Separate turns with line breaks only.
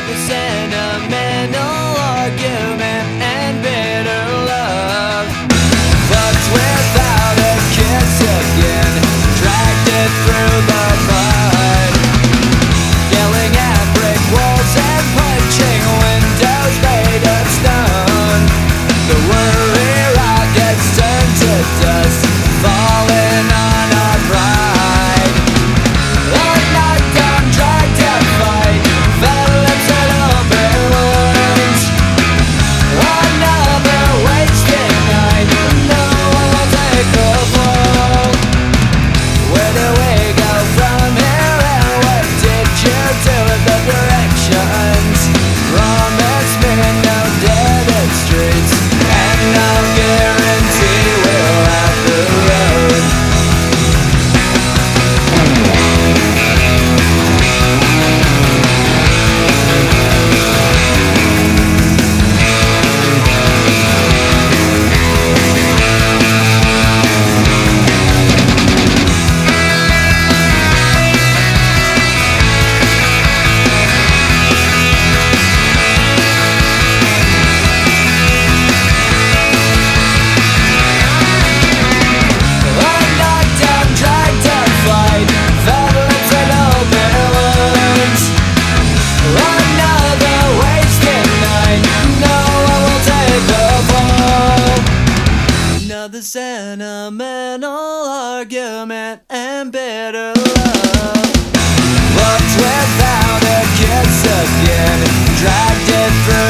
The sentimental. Run Another sentimental argument and bitter love. Looked without a kiss again Dragged it through